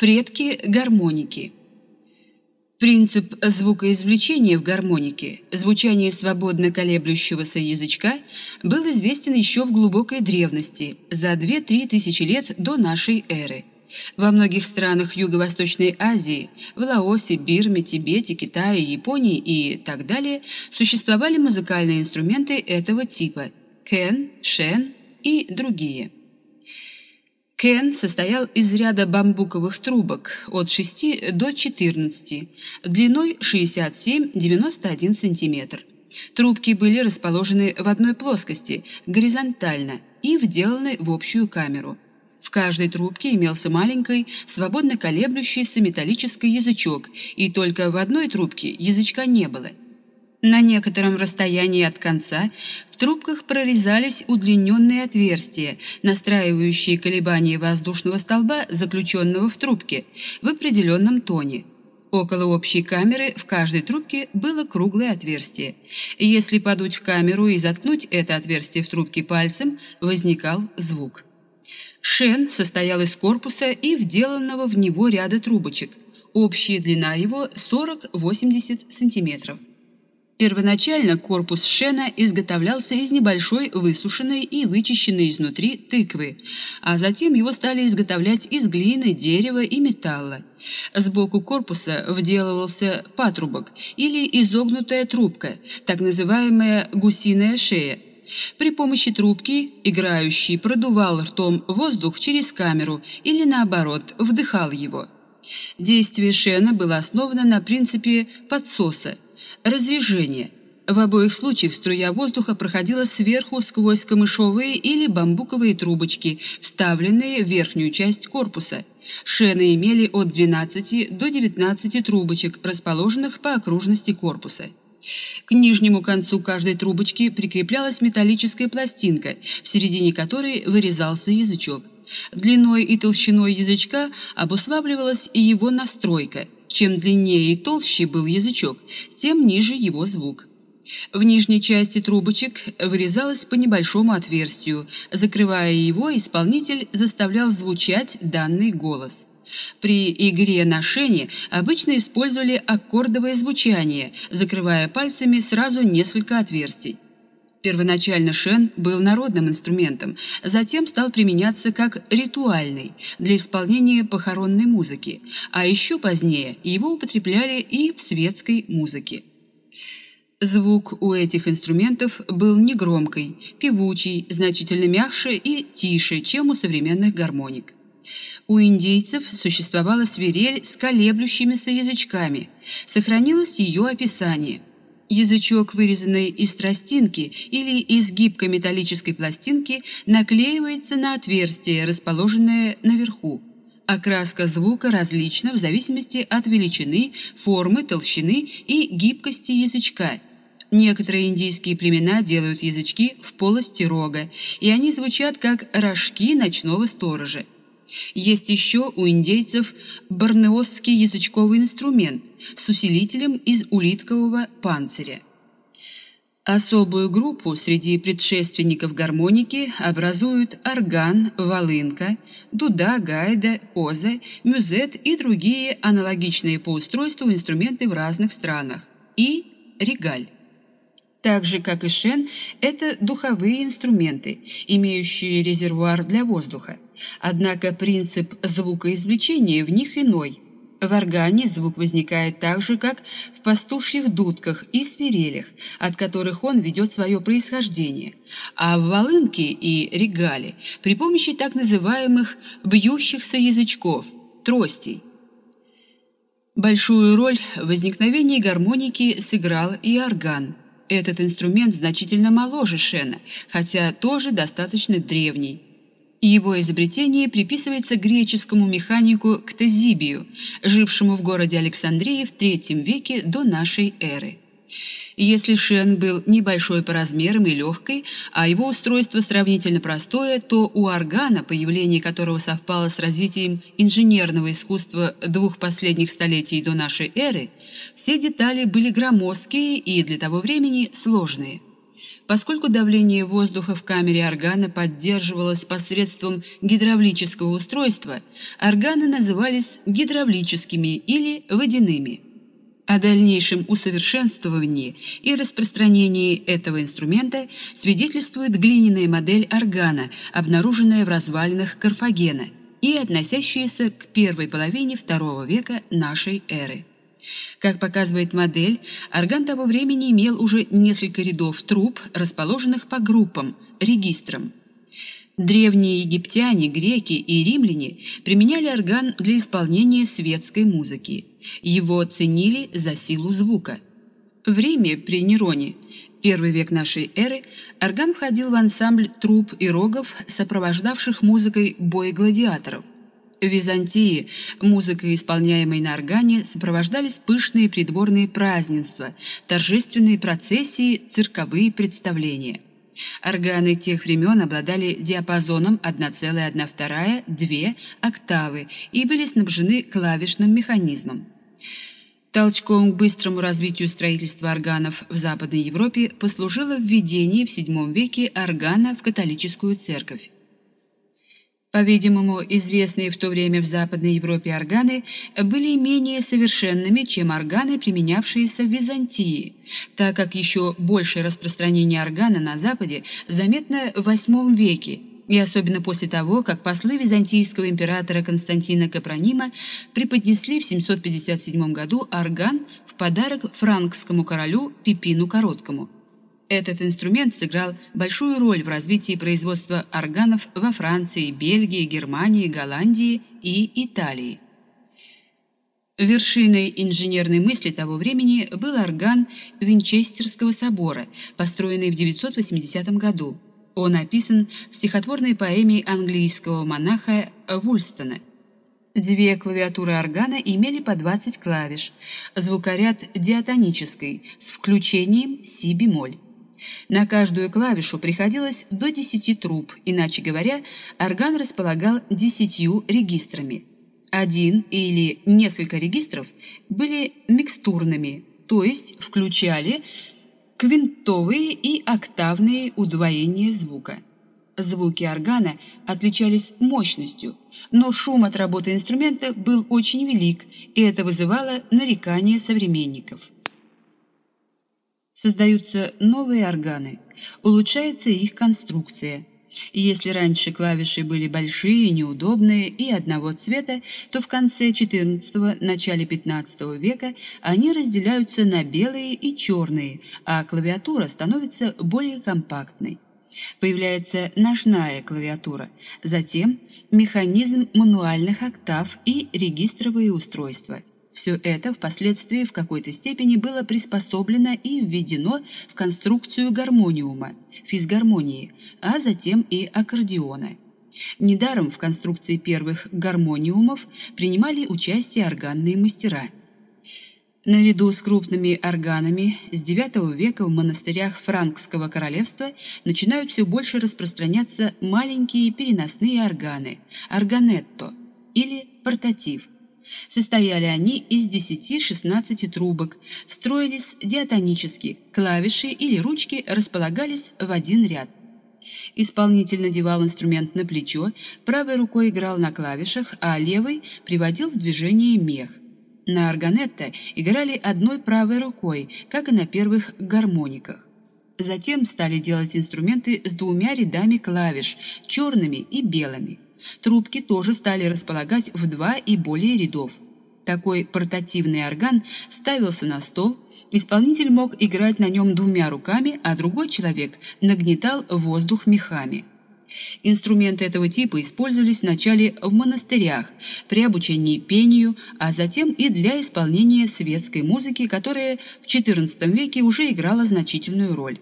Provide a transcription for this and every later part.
Предки гармоники. Принцип звукоизвлечения в гармонике, звучание свободно колеблющегося язычка, был известен еще в глубокой древности, за 2-3 тысячи лет до нашей эры. Во многих странах Юго-Восточной Азии, в Лаосе, Бирме, Тибете, Китае, Японии и так далее существовали музыкальные инструменты этого типа – кен, шен и другие – Кен состоял из ряда бамбуковых трубок от 6 до 14, длиной 67-91 см. Трубки были расположены в одной плоскости, горизонтально, и вделаны в общую камеру. В каждой трубке имелся маленький, свободно колеблющийся металлический язычок, и только в одной трубке язычка не было – на некотором расстоянии от конца в трубках прорезались удлиненные отверстия, настраивающие колебания воздушного столба, заключенного в трубке, в определенном тоне. Около общей камеры в каждой трубке было круглое отверстие. Если подуть в камеру и заткнуть это отверстие в трубке пальцем, возникал звук. Шен состоял из корпуса и вделанного в него ряда трубочек. Общая длина его 40-80 сантиметров. Первоначально корпус шена изготовлялся из небольшой высушенной и вычищенной изнутри тыквы, а затем его стали изготовлять из глины, дерева и металла. Сбоку корпуса вделывался патрубок или изогнутая трубка, так называемая гусиная шея. При помощи трубки играющий продувал ртом воздух через камеру или наоборот, вдыхал его. Действие шена было основано на принципе подсоса – разрежение. В обоих случаях струя воздуха проходила сверху сквозь камышовые или бамбуковые трубочки, вставленные в верхнюю часть корпуса. Шены имели от 12 до 19 трубочек, расположенных по окружности корпуса. К нижнему концу каждой трубочки прикреплялась металлическая пластинка, в середине которой вырезался язычок. Длиной и толщиной язычка обуславливалась и его настройка – чем длиннее и толще был язычок, тем ниже его звук. В нижней части трубочек вырезалось по небольшому отверстию. Закрывая его, исполнитель заставлял звучать данный голос. При игре на шене обычно использовали аккордовое звучание, закрывая пальцами сразу несколько отверстий. Первоначально шен был народным инструментом, затем стал применяться как ритуальный для исполнения похоронной музыки, а еще позднее его употребляли и в светской музыке. Звук у этих инструментов был негромкий, певучий, значительно мягче и тише, чем у современных гармоник. У индейцев существовала свирель с колеблющимися язычками. Сохранилось ее описание – Язычок, вырезанный из тростинки или из гибкой металлической пластинки, наклеивается на отверстие, расположенное наверху. Окраска звука различна в зависимости от величины, формы, толщины и гибкости язычка. Некоторые индийские племена делают язычки в полости рога, и они звучат как рожки ночного сторожа. Есть еще у индейцев борнеосский язычковый инструмент с усилителем из улиткового панциря. Особую группу среди предшественников гармоники образуют орган, волынка, дуда, гайда, коза, мюзет и другие аналогичные по устройству инструменты в разных странах, и регаль. Так же, как и шен, это духовые инструменты, имеющие резервуар для воздуха. Однако принцип звукоизвлечения в них иной. В органе звук возникает так же, как в пастушьих дудках и свирелях, от которых он ведет свое происхождение, а в волынке и регале при помощи так называемых бьющихся язычков, тростей. Большую роль в возникновении гармоники сыграл и орган. Этот инструмент значительно моложе шена, хотя тоже достаточно древний и его изобретение приписывается греческому механику Ктезибию, жившему в городе Александрии в III веке до нашей эры. Если шен был небольшой по размерам и легкой, а его устройство сравнительно простое, то у органа, появление которого совпало с развитием инженерного искусства двух последних столетий до нашей эры, все детали были громоздкие и для того времени сложные – Поскольку давление воздуха в камере органа поддерживалось посредством гидравлического устройства, органы назывались гидравлическими или водяными. О дальнейшем усовершенствовании и распространении этого инструмента свидетельствует глиняная модель органа, обнаруженная в развалинах Карфагена и относящаяся к первой половине II века нашей эры. Как показывает модель, орган того времени имел уже несколько рядов труб, расположенных по группам, регистрам. Древние египтяне, греки и римляне применяли орган для исполнения светской музыки. Его ценили за силу звука. В Риме при Нероне, первый век нашей эры, орган входил в ансамбль труб и рогов, сопровождавших музыкой бой гладиаторов. В Византии музыкой, исполняемой на органе, сопровождались пышные придворные празднества, торжественные процессии, цирковые представления. Органы тех времен обладали диапазоном 1,1-2 октавы и были снабжены клавишным механизмом. Толчком к быстрому развитию строительства органов в Западной Европе послужило введение в VII веке органа в католическую церковь. По-видимому, известные в то время в Западной Европе органы были менее совершенными, чем органы, применявшиеся в Византии, так как еще большее распространение органа на Западе заметно в VIII веке, и особенно после того, как послы византийского императора Константина Капронима преподнесли в 757 году орган в подарок франкскому королю Пипину Короткому – этот инструмент сыграл большую роль в развитии производства органов во Франции, Бельгии, Германии, Голландии и Италии. Вершиной инженерной мысли того времени был орган Винчестерского собора, построенный в 980 году. Он описан в стихотворной поэме английского монаха Вульстона. Две клавиатуры органа имели по 20 клавиш, звукоряд диатонический с включением си-бемоль. На каждую клавишу приходилось до 10 труб, иначе говоря, орган располагал 10 регистрами. Один или несколько регистров были микстурными, то есть включали квинтовые и октавные удвоения звука. Звуки органа отличались мощностью, но шум от работы инструмента был очень велик, и это вызывало нарекания современников создаются новые органы, улучшается их конструкция. Если раньше клавиши были большие, неудобные и одного цвета, то в конце XIV – начале XV века они разделяются на белые и черные, а клавиатура становится более компактной. Появляется ножная клавиатура, затем механизм мануальных октав и регистровые устройства – все это впоследствии в какой-то степени было приспособлено и введено в конструкцию гармониума, физгармонии, а затем и аккордеона. Недаром в конструкции первых гармониумов принимали участие органные мастера. Наряду с крупными органами с IX века в монастырях Франкского королевства начинают все больше распространяться маленькие переносные органы – органетто или портатив – Состояли они из 10-16 трубок, строились диатонически, клавиши или ручки располагались в один ряд. Исполнитель надевал инструмент на плечо, правой рукой играл на клавишах, а левой приводил в движение мех. На органетто играли одной правой рукой, как и на первых гармониках. Затем стали делать инструменты с двумя рядами клавиш, черными и белыми. Трубки тоже стали располагать в два и более рядов. Такой портативный орган ставился на стол, исполнитель мог играть на нем двумя руками, а другой человек нагнетал воздух мехами. Инструменты этого типа использовались вначале в монастырях при обучении пению, а затем и для исполнения светской музыки, которая в XIV веке уже играла значительную роль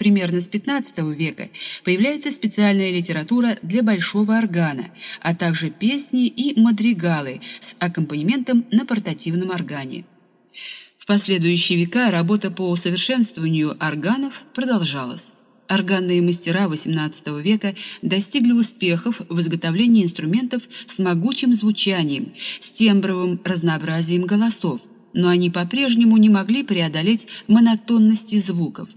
примерно с XV века, появляется специальная литература для большого органа, а также песни и мадригалы с аккомпанементом на портативном органе. В последующие века работа по усовершенствованию органов продолжалась. Органные мастера XVIII века достигли успехов в изготовлении инструментов с могучим звучанием, с тембровым разнообразием голосов, но они по-прежнему не могли преодолеть монотонности звуков.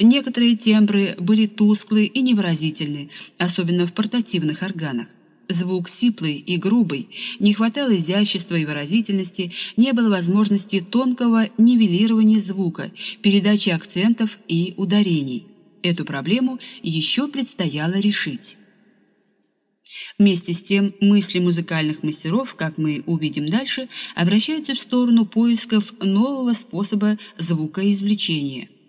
Некоторые тембры были тусклые и невыразительны, особенно в портативных органах. Звук сиплый и грубый, не хватало изящества и выразительности, не было возможности тонкого нивелирования звука, передачи акцентов и ударений. Эту проблему еще предстояло решить. Вместе с тем, мысли музыкальных мастеров, как мы увидим дальше, обращаются в сторону поисков нового способа звукоизвлечения –